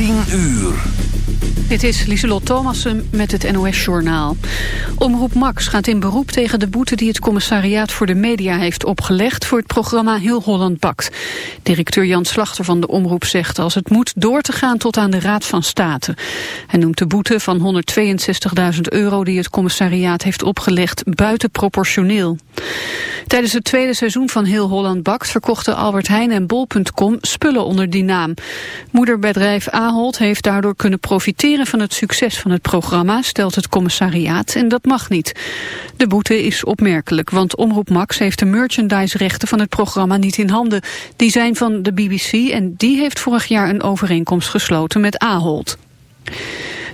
10 uur. Dit is Lieselot Thomassen met het NOS-journaal. Omroep Max gaat in beroep tegen de boete die het commissariaat voor de media heeft opgelegd voor het programma Heel Holland Bakt. Directeur Jan Slachter van de Omroep zegt als het moet door te gaan tot aan de Raad van State. Hij noemt de boete van 162.000 euro die het commissariaat heeft opgelegd buitenproportioneel. Tijdens het tweede seizoen van Heel Holland Bakt verkochten Albert Heijn en Bol.com spullen onder die naam. Moederbedrijf Ahold heeft daardoor kunnen profiteren van het succes van het programma, stelt het commissariaat, en dat mag niet. De boete is opmerkelijk, want Omroep Max heeft de merchandise-rechten van het programma niet in handen. Die zijn van de BBC en die heeft vorig jaar een overeenkomst gesloten met Ahold.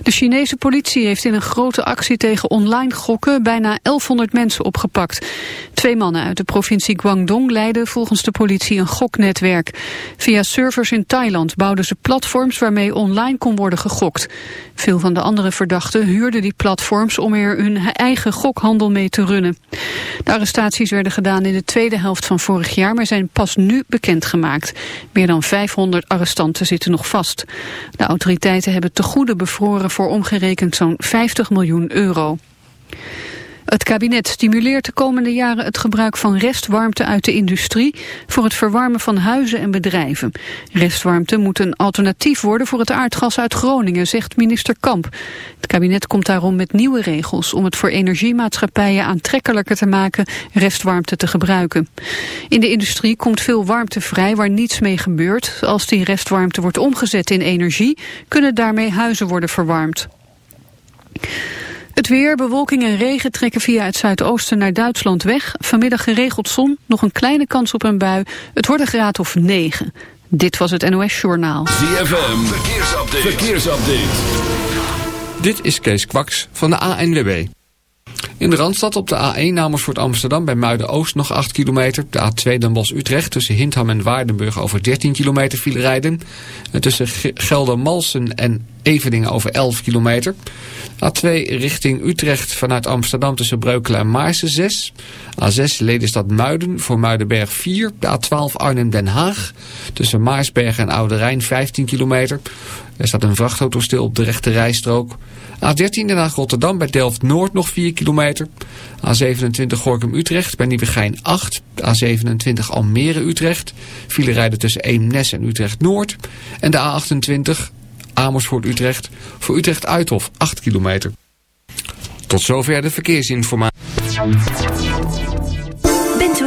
De Chinese politie heeft in een grote actie tegen online gokken bijna 1100 mensen opgepakt. Twee mannen uit de provincie Guangdong leiden volgens de politie een goknetwerk. Via servers in Thailand bouwden ze platforms waarmee online kon worden gegokt. Veel van de andere verdachten huurden die platforms om er hun eigen gokhandel mee te runnen. De arrestaties werden gedaan in de tweede helft van vorig jaar, maar zijn pas nu bekendgemaakt. Meer dan 500 arrestanten zitten nog vast. De autoriteiten hebben te goede bevroren voor omgerekend zo'n 50 miljoen euro. Het kabinet stimuleert de komende jaren het gebruik van restwarmte uit de industrie voor het verwarmen van huizen en bedrijven. Restwarmte moet een alternatief worden voor het aardgas uit Groningen, zegt minister Kamp. Het kabinet komt daarom met nieuwe regels om het voor energiemaatschappijen aantrekkelijker te maken restwarmte te gebruiken. In de industrie komt veel warmte vrij waar niets mee gebeurt. Als die restwarmte wordt omgezet in energie, kunnen daarmee huizen worden verwarmd. Het weer, bewolking en regen trekken via het zuidoosten naar Duitsland weg. Vanmiddag geregeld zon, nog een kleine kans op een bui. Het wordt een graad of 9. Dit was het NOS Journaal. ZFM, verkeersupdate. verkeersupdate. Dit is Kees Kwaks van de ANWB. In de Randstad op de A1 Amersfoort Amsterdam bij Muiden-Oost nog 8 kilometer. De A2 Den Bosch-Utrecht tussen Hintham en Waardenburg over 13 kilometer file rijden. En tussen Geldermalsen en Eveningen over 11 kilometer. A2 richting Utrecht vanuit Amsterdam tussen Breukelen en Maarsen 6. A6 Ledenstad Muiden voor Muidenberg 4. De A12 Arnhem-Den Haag tussen Maarsberg en Oude Rijn 15 kilometer. Er staat een vrachtauto stil op de rechte rijstrook. A13 Den Haag-Rotterdam bij Delft-Noord nog 4 kilometer. A27 Gorkum-Utrecht bij Nieuwegein 8. A27 Almere-Utrecht. File rijden tussen Eemnes en Utrecht-Noord. En de A28 Amersfoort-Utrecht voor Utrecht-Uithof 8 kilometer. Tot zover de verkeersinformatie.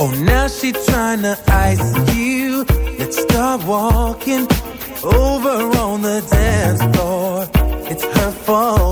Oh, now she trying to ice you. Let's start walking over on the dance floor. It's her fault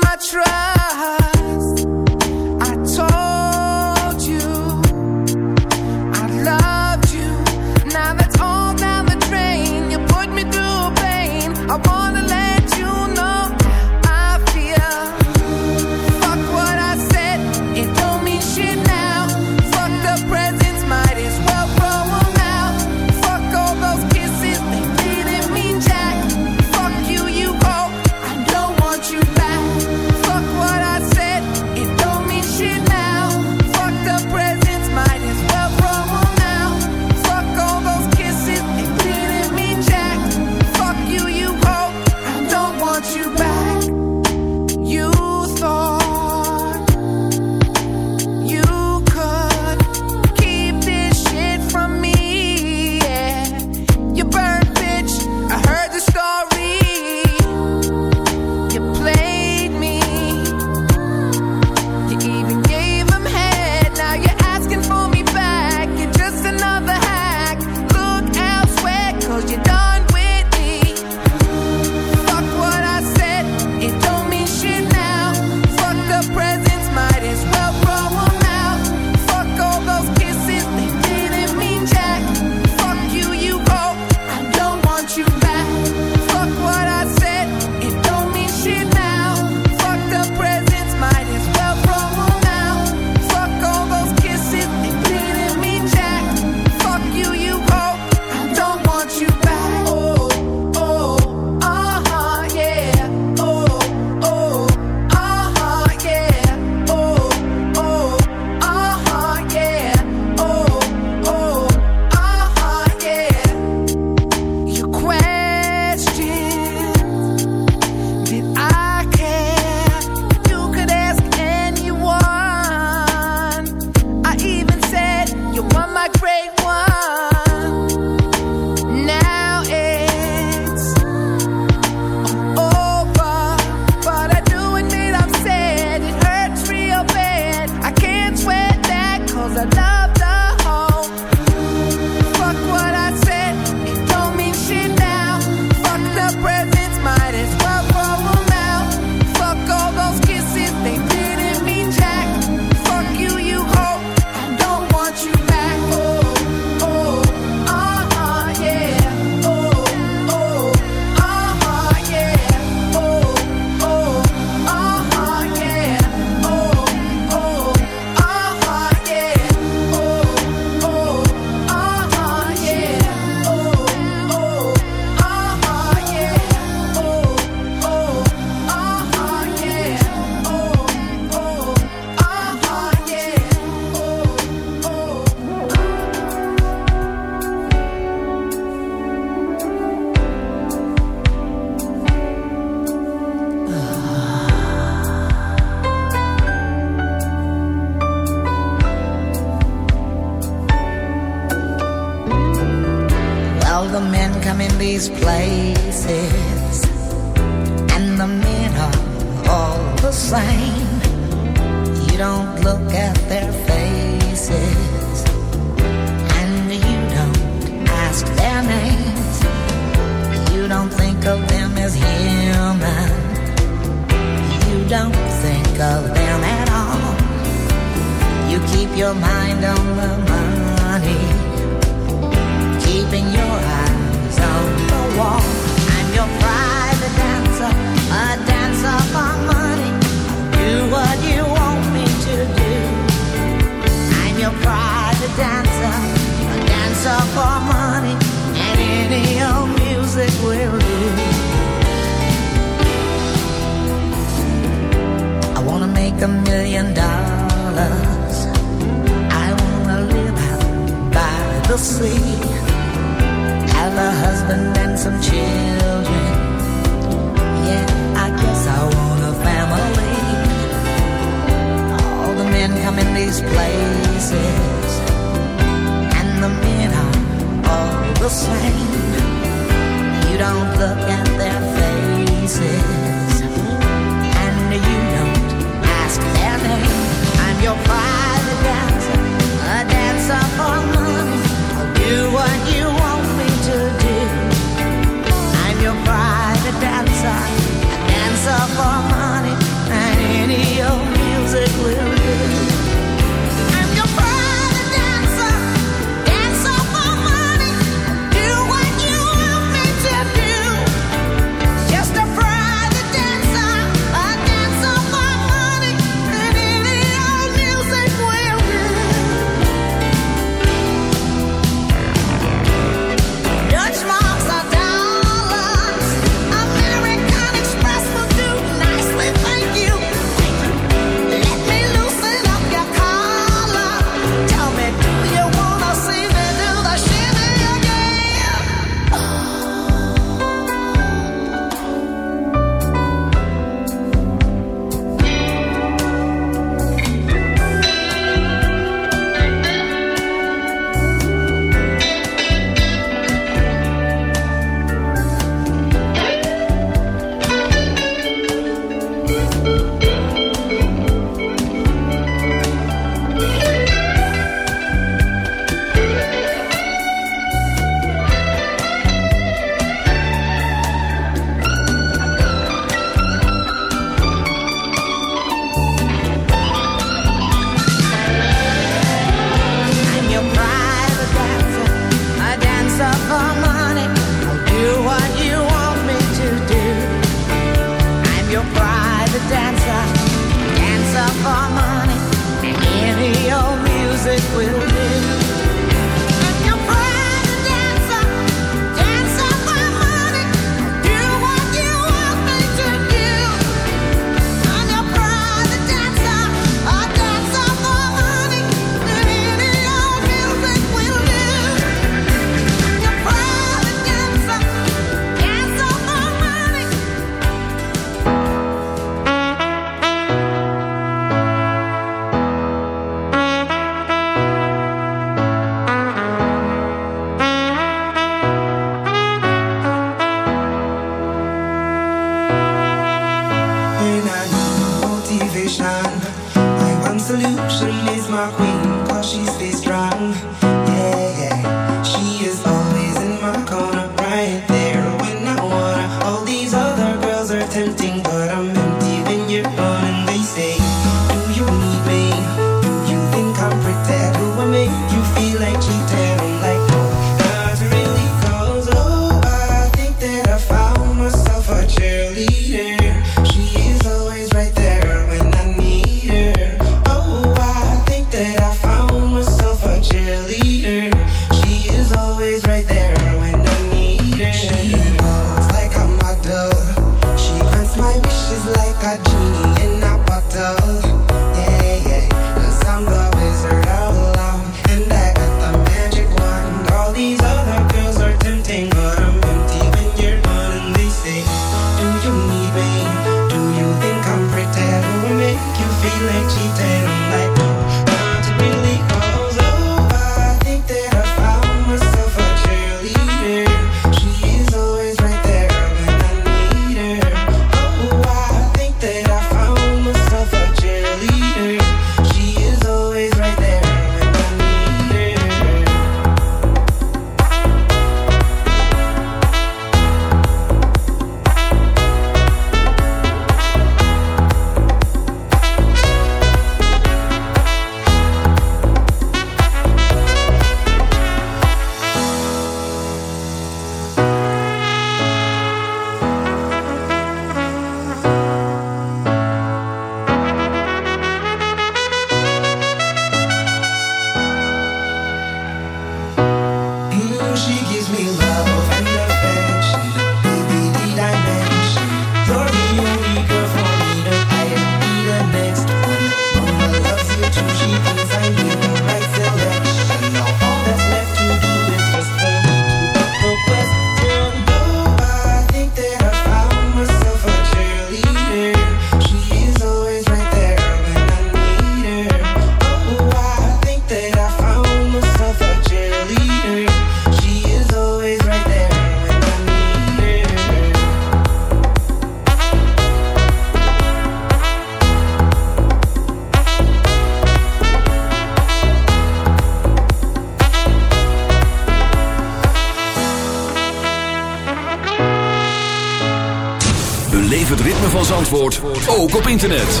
ook op internet.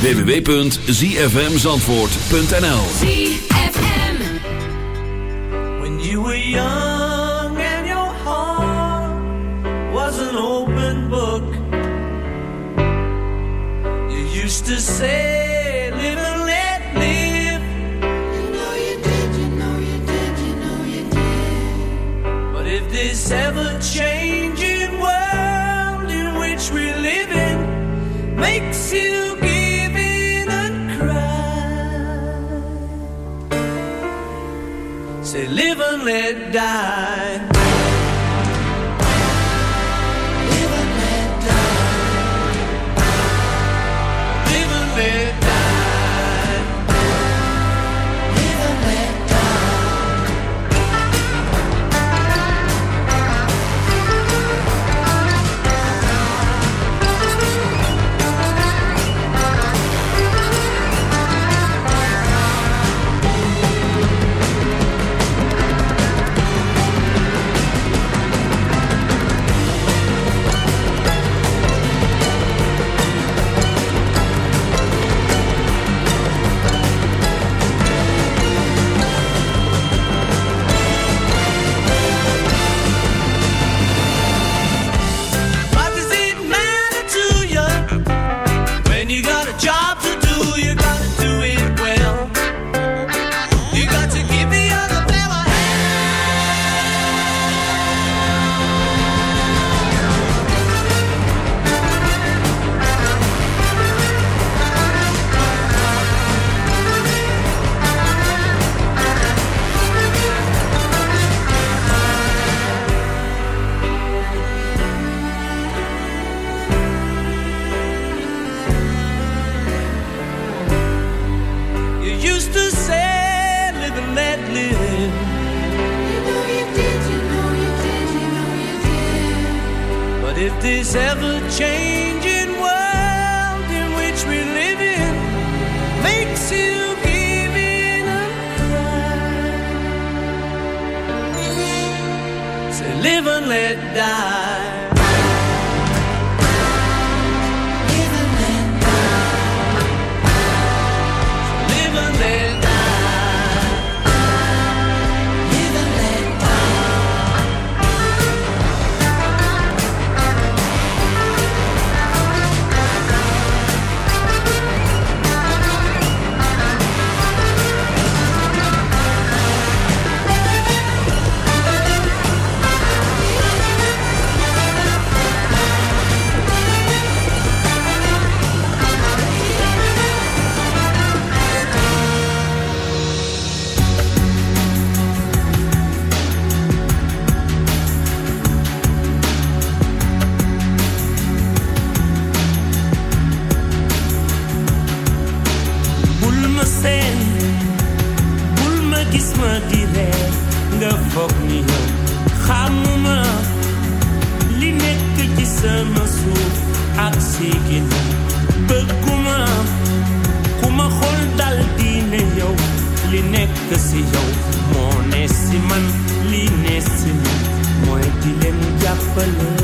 www.zfmzandvoort.nl When you were young and your heart was an open book You used to say it die. kopmuyor Hamıma Linetteki sana su Aksigine Bıkkuma Kuma holdal dine yo. Linettesi yo. Monesiman Linesiman Moedilen yapılır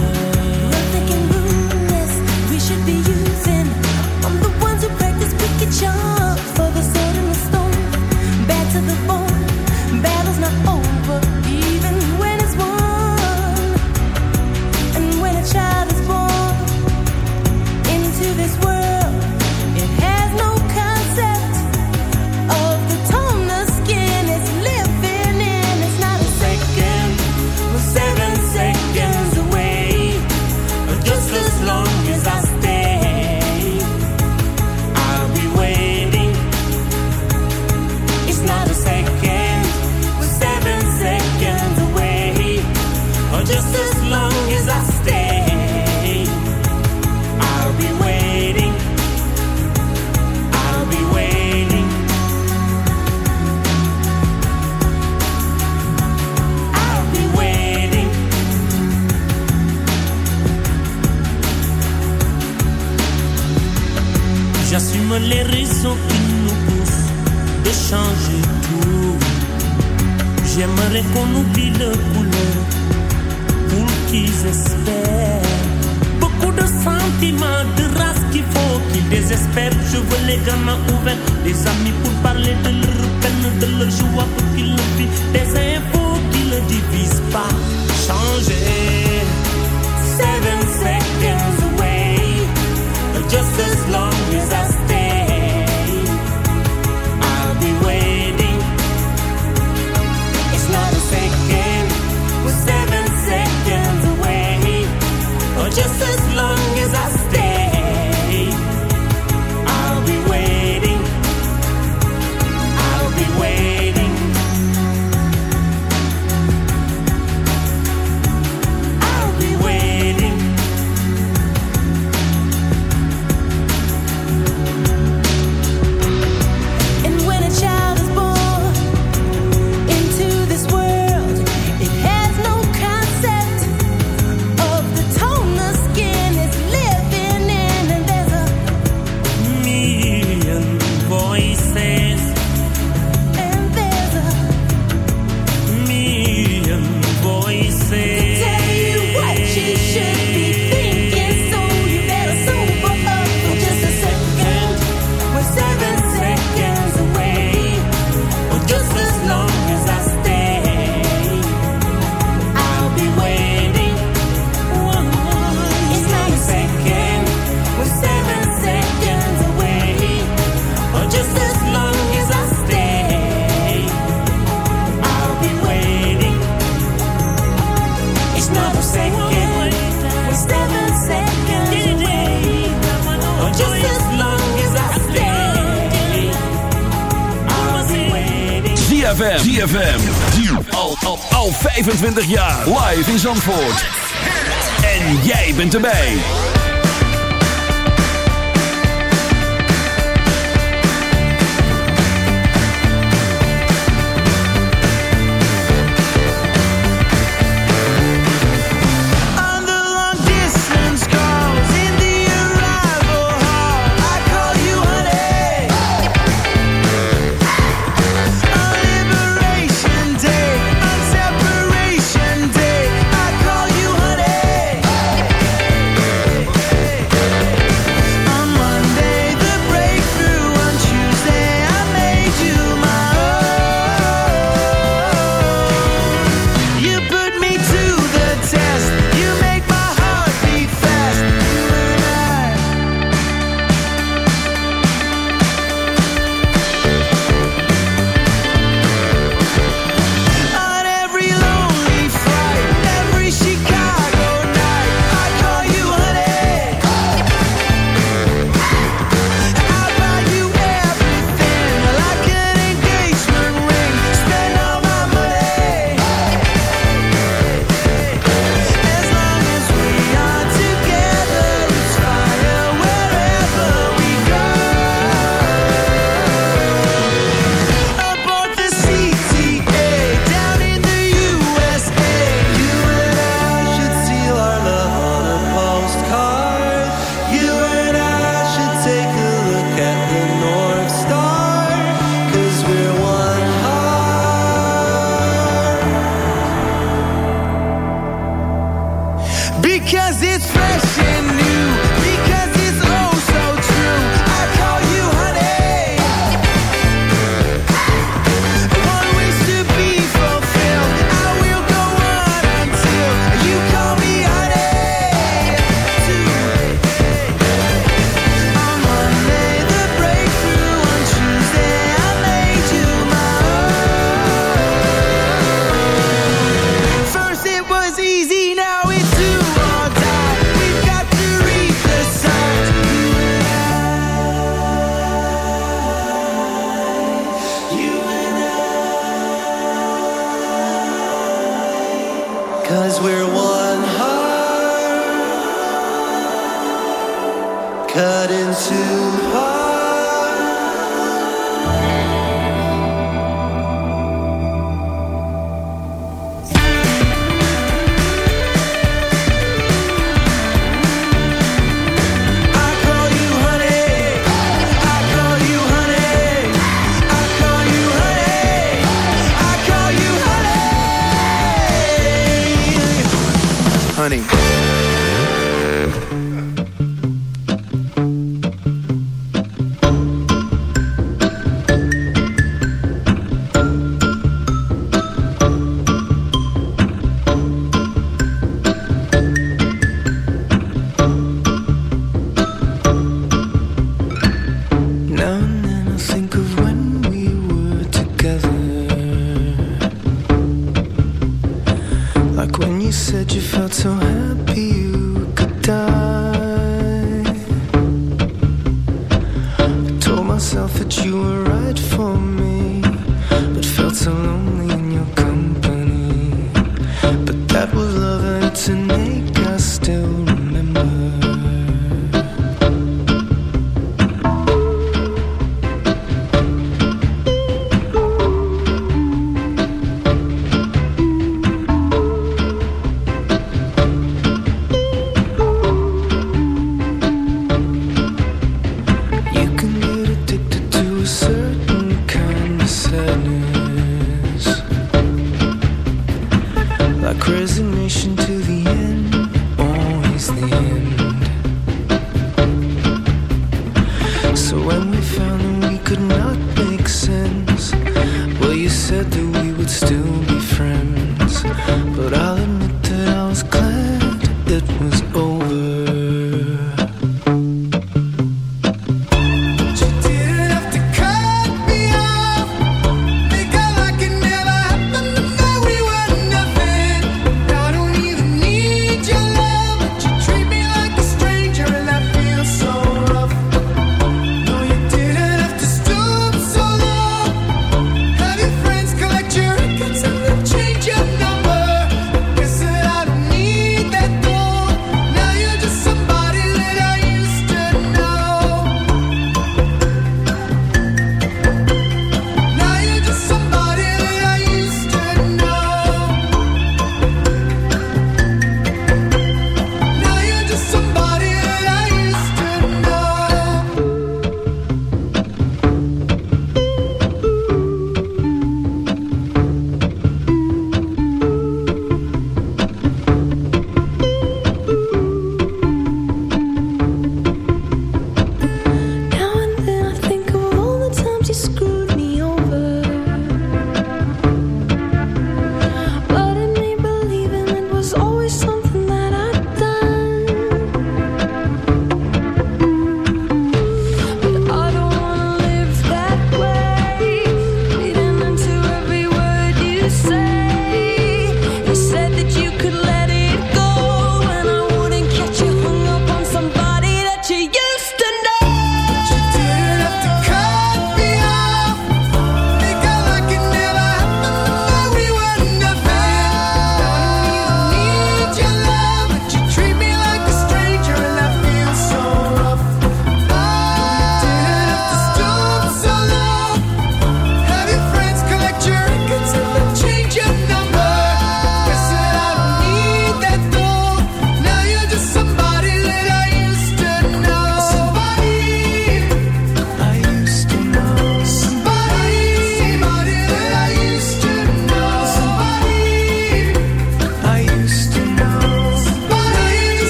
25 jaar.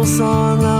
little song